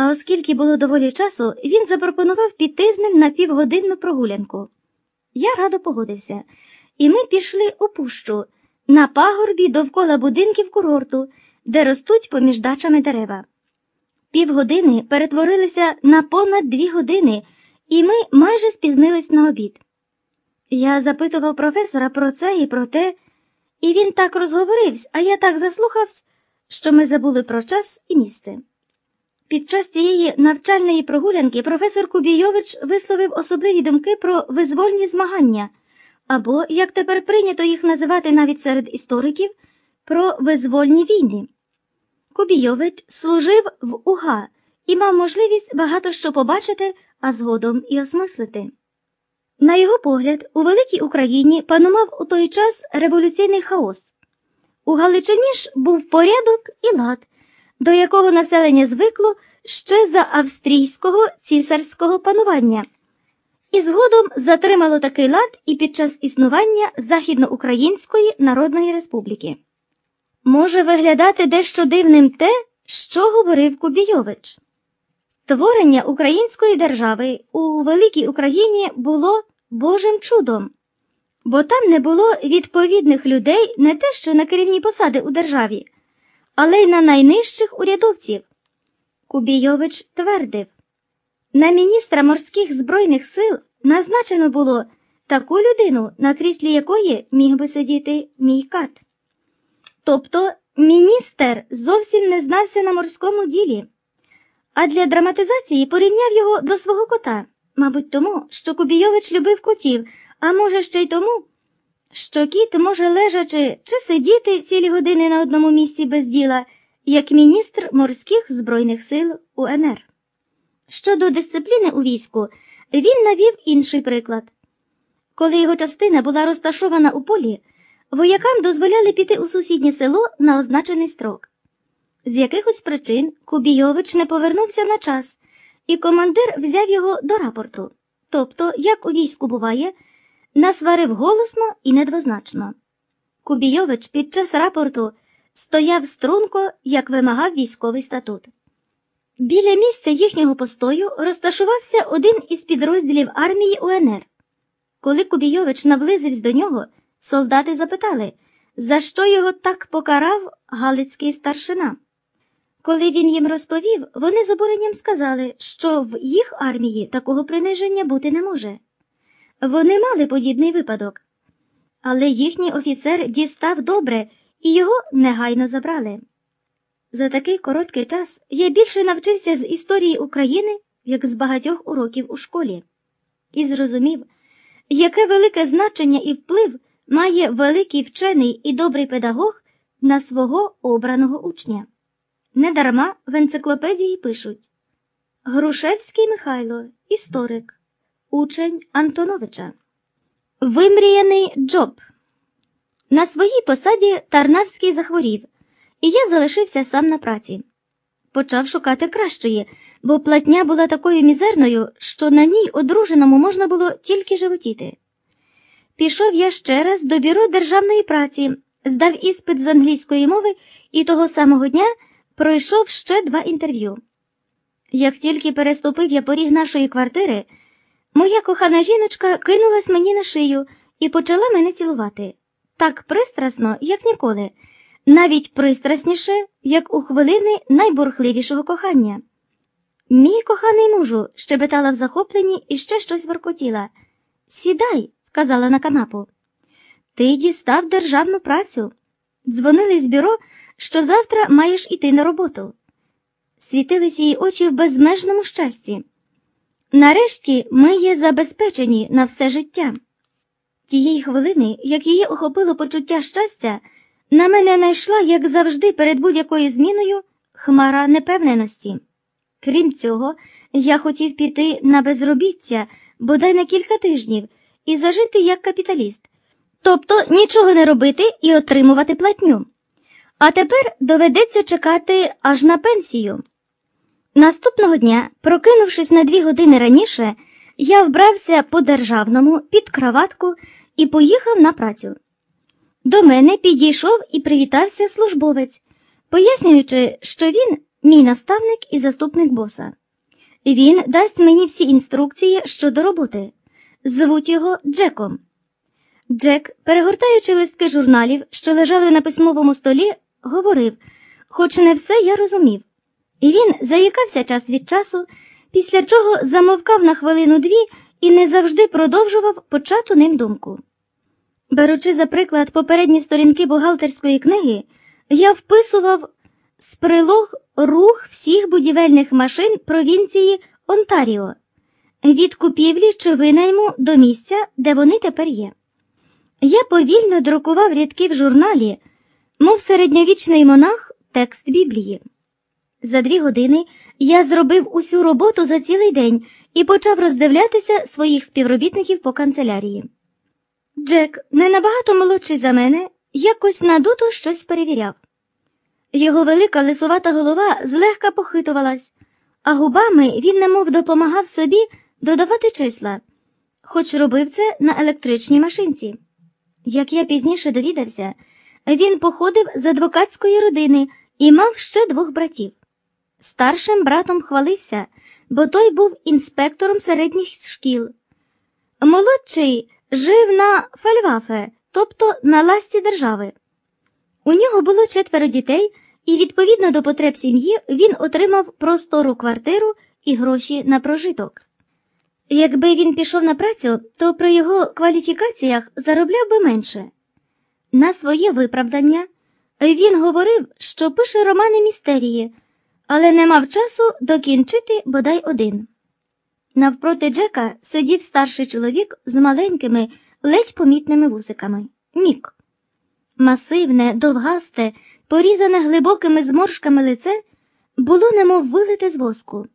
А оскільки було доволі часу, він запропонував піти з ним на півгодинну прогулянку. Я радо погодився, і ми пішли у пущу на пагорбі довкола будинків курорту, де ростуть поміж дачами дерева. Півгодини перетворилися на понад дві години, і ми майже спізнились на обід. Я запитував професора про це і про те, і він так розговорився, а я так заслухався, що ми забули про час і місце. Під час цієї навчальної прогулянки професор Кубійович висловив особливі думки про визвольні змагання, або, як тепер прийнято їх називати навіть серед істориків, про визвольні війни. Кубійович служив в УГА і мав можливість багато що побачити, а згодом і осмислити. На його погляд, у великій Україні панував у той час революційний хаос. У Галичині ж був порядок і лад, до якого населення звикло ще за австрійського цісарського панування, і згодом затримало такий лад і під час існування Західноукраїнської Народної Республіки. Може виглядати дещо дивним те, що говорив Кубійович. Творення української держави у великій Україні було Божим чудом, бо там не було відповідних людей не те, що на керівні посади у державі, але й на найнижчих урядовців. Кубійович твердив на міністра морських збройних сил назначено було таку людину, на кріслі якої міг би сидіти мій кат. Тобто міністр зовсім не знався на морському ділі, а для драматизації порівняв його до свого кота, мабуть, тому, що Кубійович любив котів, а може, ще й тому, що кіт може лежачи чи сидіти цілі години на одному місці без діла, як міністр морських збройних сил УНР. Щодо дисципліни у війську, він навів інший приклад. Коли його частина була розташована у полі, воякам дозволяли піти у сусіднє село на означений строк. З якихось причин Кубійович не повернувся на час, і командир взяв його до рапорту. Тобто, як у війську буває, насварив голосно і недвозначно. Кубійович під час рапорту стояв струнко, як вимагав військовий статут. Біля місця їхнього постою розташувався один із підрозділів армії УНР. Коли Кубійович наблизився до нього, солдати запитали, за що його так покарав Галицький старшина. Коли він їм розповів, вони з обуренням сказали, що в їх армії такого приниження бути не може. Вони мали подібний випадок, але їхній офіцер дістав добре і його негайно забрали. За такий короткий час я більше навчився з історії України, як з багатьох уроків у школі, і зрозумів, яке велике значення і вплив має великий вчений і добрий педагог на свого обраного учня. Недарма в енциклопедії пишуть Грушевський Михайло, історик, учень Антоновича, Вимріяний Джоб. На своїй посаді Тарнавський захворів, і я залишився сам на праці. Почав шукати кращої, бо платня була такою мізерною, що на ній одруженому можна було тільки животіти. Пішов я ще раз до бюро державної праці, здав іспит з англійської мови і того самого дня пройшов ще два інтерв'ю. Як тільки переступив я поріг нашої квартири, моя кохана жіночка кинулась мені на шию і почала мене цілувати так пристрасно, як ніколи, навіть пристрасніше, як у хвилини найбурхливішого кохання. Мій коханий мужу, щебетала в захопленні і ще щось воркотіла. Сідай, вказала на канапу. Ти дістав державну працю. Дзвонили з бюро, що завтра маєш іти на роботу. Світились її очі в безмежному щасті. Нарешті ми є забезпечені на все життя. Тієї хвилини, як її охопило почуття щастя, на мене найшла, як завжди, перед будь-якою зміною хмара непевненості. Крім цього, я хотів піти на безробіття бодай на кілька тижнів і зажити як капіталіст, тобто нічого не робити і отримувати платню. А тепер доведеться чекати аж на пенсію. Наступного дня, прокинувшись на дві години раніше, я вбрався по державному під краватку і поїхав на працю. До мене підійшов і привітався службовець, пояснюючи, що він мій наставник і заступник боса. Він дасть мені всі інструкції щодо роботи. Звуть його Джеком. Джек, перегортаючи листки журналів, що лежали на письмовому столі, говорив, хоч не все я розумів. І він заїкався час від часу, після чого замовкав на хвилину-дві і не завжди продовжував почату ним думку. Беручи за приклад попередні сторінки бухгалтерської книги, я вписував з прилог рух всіх будівельних машин провінції Онтаріо від купівлі чи винайму до місця, де вони тепер є. Я повільно друкував рядки в журналі, мов середньовічний монах текст Біблії. За дві години я зробив усю роботу за цілий день і почав роздивлятися своїх співробітників по канцелярії. Джек, не набагато молодший за мене, якось надуто щось перевіряв. Його велика лисувата голова злегка похитувалась, а губами він немов допомагав собі додавати числа, хоч робив це на електричній машинці. Як я пізніше довідався, він походив з адвокатської родини і мав ще двох братів. Старшим братом хвалився, бо той був інспектором середніх шкіл. Молодший жив на фальвафе, тобто на ласці держави. У нього було четверо дітей, і відповідно до потреб сім'ї він отримав простору квартиру і гроші на прожиток. Якби він пішов на працю, то при його кваліфікаціях заробляв би менше. На своє виправдання він говорив, що пише романи містерії, але не мав часу докінчити бодай один. Навпроти Джека сидів старший чоловік з маленькими, ледь помітними вусиками Мік. Масивне, довгасте, порізане глибокими зморшками лице було немов вилите з воску.